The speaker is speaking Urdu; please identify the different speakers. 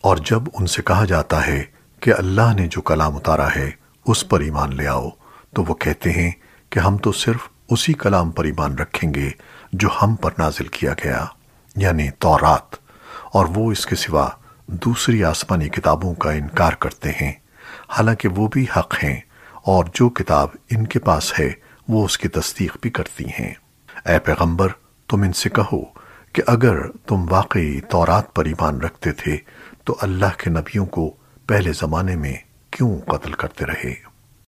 Speaker 1: اور جب ان سے کہا جاتا ہے کہ اللہ نے جو کلام اتارا ہے، اس پر ایمان لے آؤ، تو وہ کہتے ہیں کہ ہم تو صرف اسی کلام پر ایمان رکھیں گے جو ہم پر نازل کیا گیا یعنی تورات۔ اور وہ اس کے سوا دوسری آسمانی کتابوں کا انکار کرتے ہیں۔ حالانکہ وہ بھی حق ہیں، اور جو کتاب ان کے پاس ہے، وہ اس کی تصدیق بھی کرتی ہیں۔ اے پیغمبر، تم ان سے کہو کہ اگر تم واقعی تورات پر ایمان رکھتے تھے تو اللہ کے نبیوں کو پہلے زمانے میں کیوں قتل کرتے رہے؟